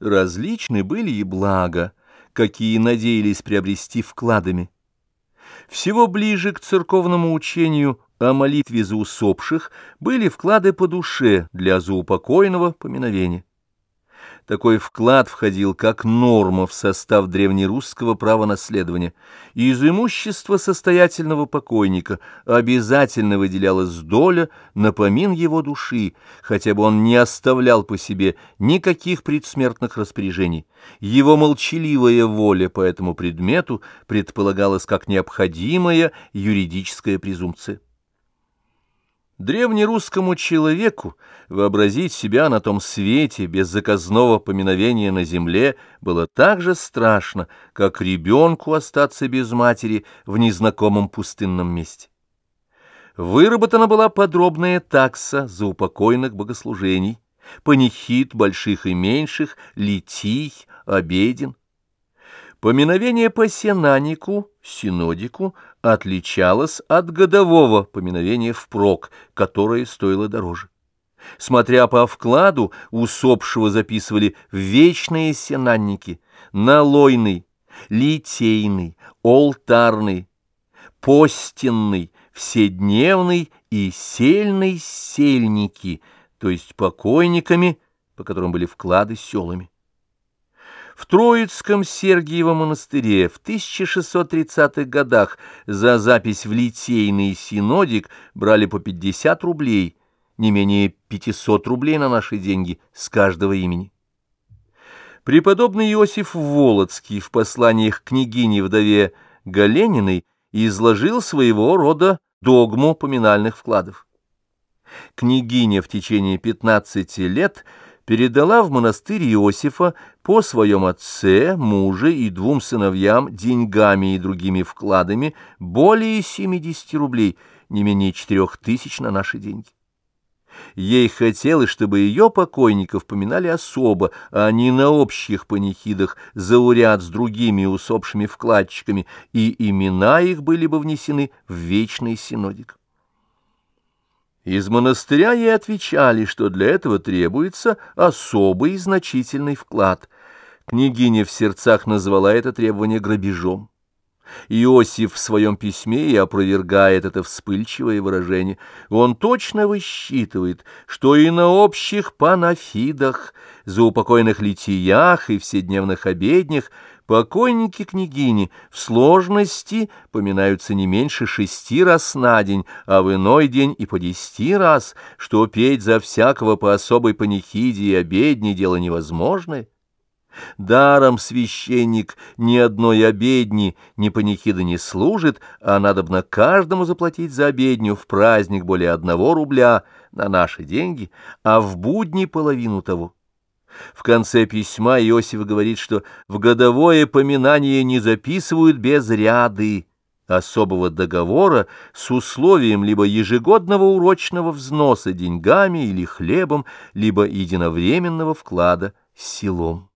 Различны были и блага, какие надеялись приобрести вкладами. Всего ближе к церковному учению о молитве за усопших были вклады по душе для заупокойного поминовения. Такой вклад входил как норма в состав древнерусского права наследования. Из имущества состоятельного покойника обязательно выделялась доля на помин его души, хотя бы он не оставлял по себе никаких предсмертных распоряжений. Его молчаливая воля по этому предмету предполагалась как необходимая юридическая презумпция. Древнерусскому человеку вообразить себя на том свете без заказного поминовения на земле было так же страшно, как ребенку остаться без матери в незнакомом пустынном месте. Выработана была подробная такса за упокойных богослужений, панихид больших и меньших, литий, обеден. Поминовение по сенанику, синодику, отличалось от годового поминовения впрок, которое стоило дороже. Смотря по вкладу, усопшего записывали вечные сенанники, налойный, литейный, олтарный, постенный, вседневный и сельный сельники, то есть покойниками, по которым были вклады селами. В Троицком Сергиевом монастыре в 1630-х годах за запись в Литейный синодик брали по 50 рублей, не менее 500 рублей на наши деньги с каждого имени. Преподобный Иосиф Волоцкий в посланиях княгине-вдове Галениной изложил своего рода догму поминальных вкладов. Княгиня в течение 15 лет – передала в монастырь Иосифа по своем отце, муже и двум сыновьям деньгами и другими вкладами более 70 рублей, не менее 4 тысяч на наши деньги. Ей хотелось, чтобы ее покойников поминали особо, а не на общих панихидах, зауряд с другими усопшими вкладчиками, и имена их были бы внесены в вечный синодик. Из монастыря ей отвечали, что для этого требуется особый значительный вклад. Княгиня в сердцах назвала это требование грабежом. Иосиф в своем письме и опровергает это вспыльчивое выражение. Он точно высчитывает, что и на общих панафидах, за упокойных литиях и вседневных обеднях покойники княгини в сложности поминаются не меньше шести раз на день, а в иной день и по десяти раз, что петь за всякого по особой панихиде и обедне дело невозможное. Даром священник ни одной обедни, ни панихиды не служит, а надобно каждому заплатить за обедню в праздник более одного рубля на наши деньги, а в будни половину того. В конце письма Иосиф говорит, что в годовое поминание не записывают без ряды особого договора с условием либо ежегодного урочного взноса деньгами или хлебом, либо единовременного вклада селом.